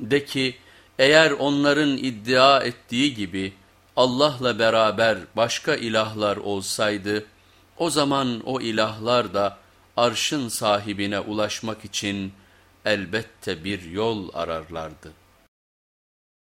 De ki eğer onların iddia ettiği gibi Allah'la beraber başka ilahlar olsaydı o zaman o ilahlar da arşın sahibine ulaşmak için elbette bir yol ararlardı.